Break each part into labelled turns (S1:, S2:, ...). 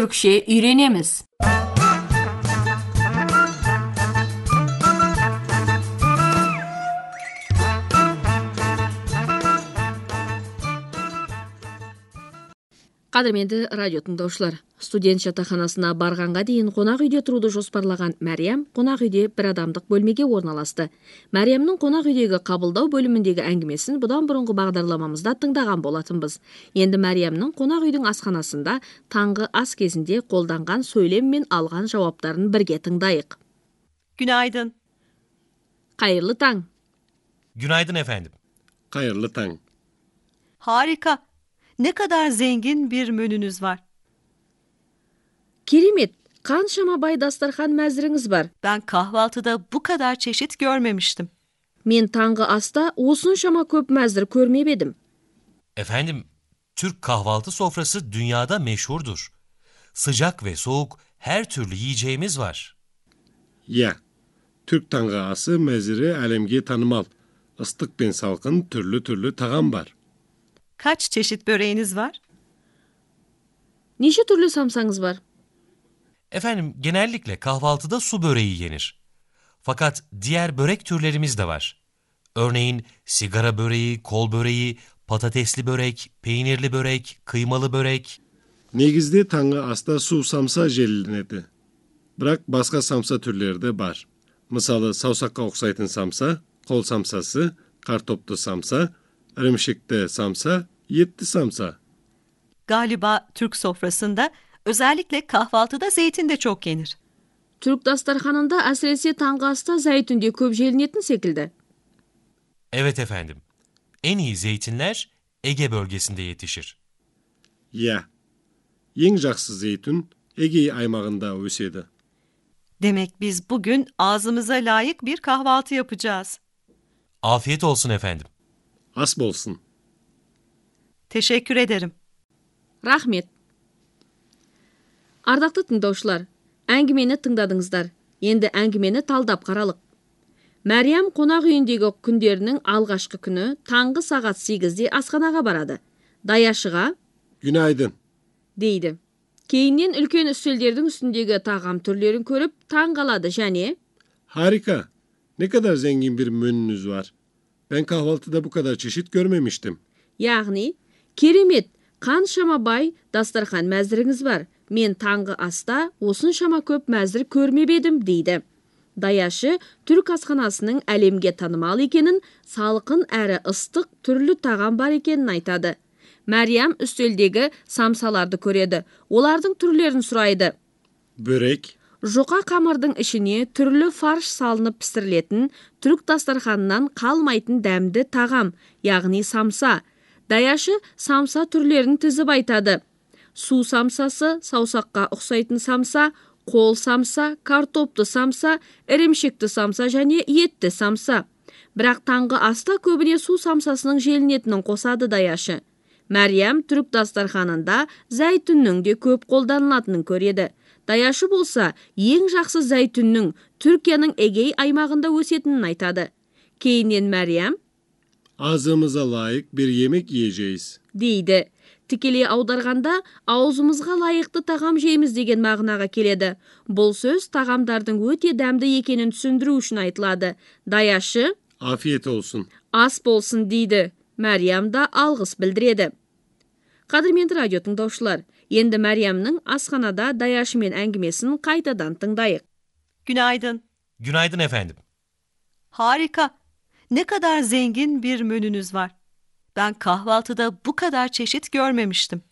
S1: Türkçe öğrenemiz.
S2: қадірменді радио тыңдаушылар студент жатақханасына барғанға дейін қонақ үйде тұруды жоспарлаған мәриям қонақ үйде бір адамдық бөлмеге орналасты. Мәриямның қонақ үйдегі қабылдау бөліміндегі әңгімесін бұдан бұрынғы бағдарламамызда тыңдаған болатынбыз. Енді мәриямның қонақ үйдің асханасында таңғы ас кезінде қолданған сөйлем мен алған жауаптарын бірге тыңдайық.
S3: Günaydın.
S2: Қайырлы таң.
S4: Günaydın efendim.
S5: Қайырлы таң.
S3: Harika. Ne kadar zengin bir menünüz var.
S2: керемет канчама бай дастархан мәзіріңіз бар
S3: Ben kahvaltıda bu kadar çeşit görmemiştim.
S2: мен таңғы аста осыншама көп мәзір көрмеп едім
S4: Efendim, Türk kahvaltı sofrası dünyada meşhurdur. Sıcak ve soğuk her türlü yiyeceğimiz var.
S5: Ya. Türk tаңғы асы мәзірі әлемге танымал. Ыстық пен салқын түрлі-түрлі тағам бар.
S3: Kaç çeşit böreğiniz var?
S2: Neşe türlü samsanız var?
S4: Efendim genellikle kahvaltıda su böreği yenir. Fakat diğer börek türlerimiz de var. Örneğin sigara böreği, kol böreği, patatesli börek, peynirli börek, kıymalı börek.
S5: Negizli tanga asta su samsa jelinedi. Bırak başka samsa türleri de var. Misalı savsakka oksaytın samsa, kol samsası, kartoplu samsa, ırımşıklı samsa, етті самса.
S3: Galiba Türk sofrasında özellikle kahvaltıda zeytin de çok yenir.
S2: түрік дастарханында әсіресе таңғы аста зәйтүнде көп желінетін секілді
S4: Evet efendim. En iyi zeytinler Ege bölgesinde yetişir.
S5: Я. Ең жақсы зейтүн Эгей аймағында өседі.
S3: Demek biz bugün ağzımıza layık bir kahvaltı yapacağız.
S4: Afiyet olsun efendim.
S5: Ас болсын.
S3: Teşekkür ederim.
S2: рахмет ардақты тыңдаушылар әңгімені тыңдадыңыздар енді әңгімені талдап қаралық мәриям қонақ үйіндегі күндерінің алғашқы күні таңғы сағат 8-де асханаға барады даяшыға
S5: Günaydın.
S2: дейді кейіннен үлкен үстелдердің үстіндегі тағам түрлерін көріп таң қалады және
S5: Harika. Ne kadar zengin bir menünüz var. Ben kahvaltıda bu kadar çeşit görmemiştim.
S2: яғни керемет. Қаншама бай дастархан мәзіріңіз бар. Мен таңғы аста осыншама көп мәзір көрмеп едім дейді. Даяшы түрік асханасының әлемге танымал екенін салқын әрі ыстық түрлі тағам бар екенін айтады. Мәриям үстелдегі самсаларды көреді. Олардың түрлерін сұрайды.
S5: Börek,
S2: жұқа қамырдың ішіне түрлі фарш салынып пісірілетін түрік дастарханынан қалмайтын дәмді тағам яғни самса даяшы самса түрлерін тізіп айтады. Су самсасы саусаққа ұқсайтын самса қол самса картопты самса ірімшікті самса және етті самса. Бірақ таңғы аста көбіне су самсасының желінетінін қосады даяшы. Мәриям түрік дастарханында зәйтүннің де көп қолданылатынын көреді. Даяшы болса ең жақсы зәйтүннің түркияның эгей аймағында өсетінін айтады. Кейіннен мәриям
S5: ağzımıza layık bir yemek yiyeceğiz.
S2: дейді тікелей аударғанда аузымызға лайықты тағам жейміз деген мағынаға келеді бұл сөз тағамдардың өте дәмді екенін түсіндіру үшін айтылады даяшы
S5: Afiyet olsun.
S2: ас болсын дейді мәриям да алғыс білдіреді қадірменді радио тыңдаушылар енді мәриямның асханада даяшымен әңгімесін қайтадан тыңдайық
S3: Günaydın.
S4: Günaydın efendim.
S3: Harika. Ne kadar zengin bir menünüz var. Ben kahvaltıda bu kadar çeşit görmemiştim.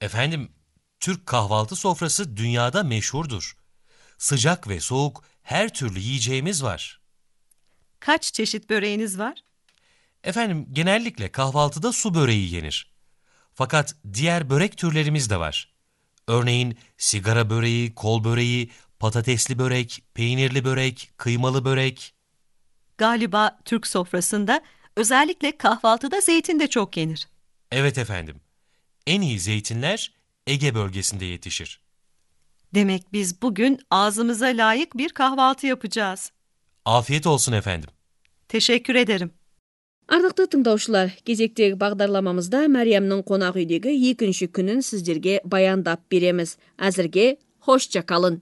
S4: Efendim, Türk kahvaltı sofrası dünyada meşhurdur. Sıcak ve soğuk her türlü yiyeceğimiz var.
S3: Kaç çeşit böreğiniz var?
S4: Efendim, genellikle kahvaltıda su böreği yenir. Fakat diğer börek türlerimiz de var. Örneğin sigara böreği, kol böreği, patatesli börek, peynirli börek, kıymalı börek.
S3: Galiba Türk sofrasında özellikle kahvaltıda zeytin de çok yenir.
S4: Evet efendim. En iyi zeytinler Ege bölgesinde yetişir.
S3: Demek biz bugün ağzımıza layık bir kahvaltı yapacağız.
S4: Afiyet olsun efendim.
S3: Teşekkür ederim.
S2: Ардақты тыңдаушылар, кезектегі бағдарламамызда Мәриямның қонақ үйдегі екінші күнін сіздерге баяндап береміз. Әзірге hoşça kalın.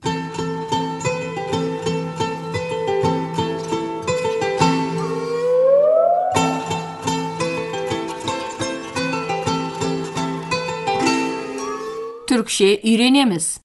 S2: Türkçe öğrenemiz.